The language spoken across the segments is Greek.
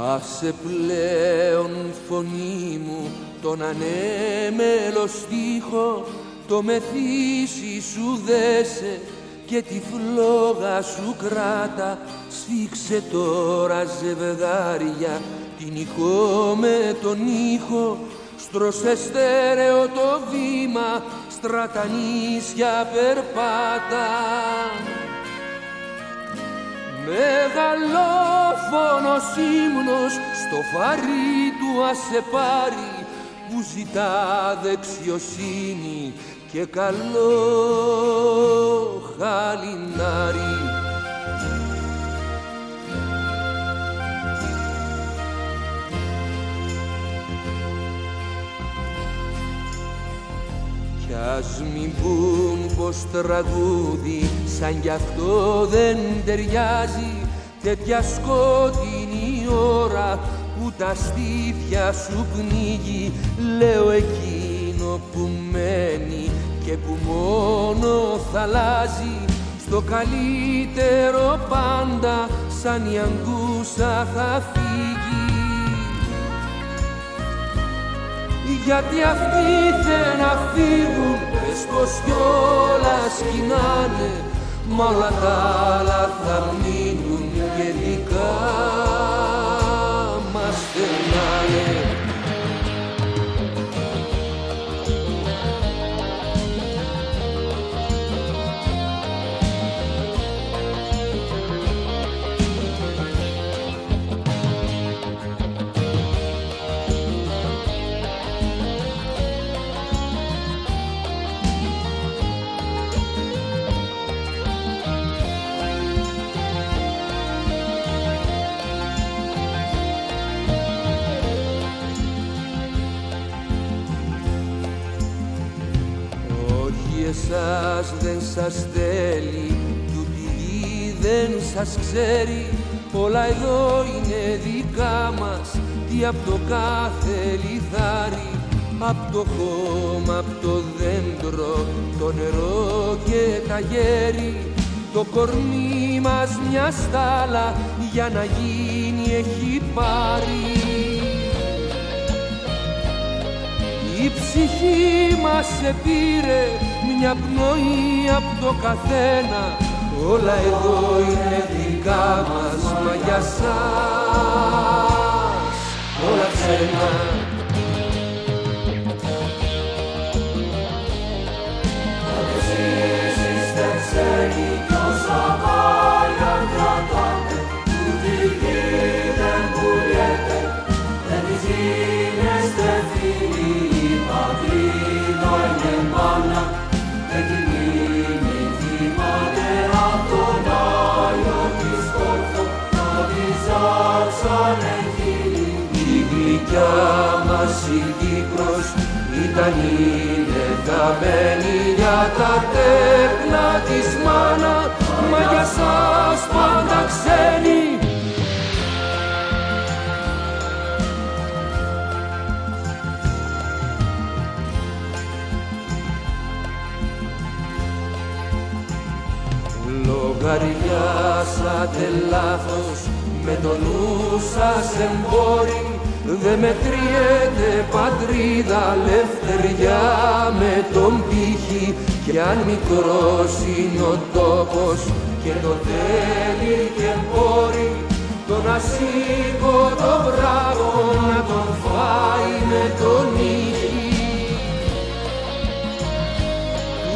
Άσε πλέον φωνή μου τον ανέμελο στίχο το μεθύσι σου δέσε και τη φλόγα σου κράτα. Σφίξε τώρα ζευγάρια την ηχό με τον ήχο. Στρώσε στέρεο το βήμα στρατανίσια περπάτα Μεγαλόφωνος ύμνος στο φαρί του άσε πάρει που ζητά δεξιοσύνη και καλό χαλινάρι. Κι ας μην πούν πως τραγούδι σαν κι αυτό δεν ταιριάζει τέτοια σκότεινη ώρα που τα στήθια σου πνίγει λέω εκείνο που μένει και που μόνο θα αλλάζει στο καλύτερο πάντα σαν η αγκούσα θα φύγει. Γιατί αυτοί θέλουν να φύγουν πες πως κιόλας σκηνάνε μα όλα τα άλλα θα μείνουν και δικά εσάς δεν σας θέλει. Τούτη γη δεν σας ξέρει. Όλα εδώ είναι δικά μας. Τι απ' το κάθε λιθάρι. Απ' το χώμα, απ' το δέντρο το νερό και τα γέρι. Το κορμί μας μια στάλα για να γίνει έχει πάρει ψυχή μας πήρε μια πνοή από το καθένα. Όλα εδώ είναι δικά μας μα για σας. Όλα ξένα δικιά μας η Κύπρος ήταν είναι καμένη για τα τέκνα της μάνα μα για σας πάντα ξένη. Λογαριάσατε λάθος με το νου σας εμπόρι Δε μετριέται πατρίδα λευτεριά με τον πύχη. Κι αν μικρός είναι ο τόπος και το τέλει και μπορεί τον ασήκω το μπράβο να τον φάει με τον ήχη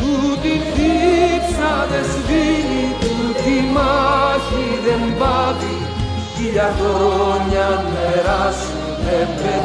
Τούτη θύψα δεν σβήνει, τούτη μάχη δεν πάβει. Χίλια χρόνια περάσουν δεν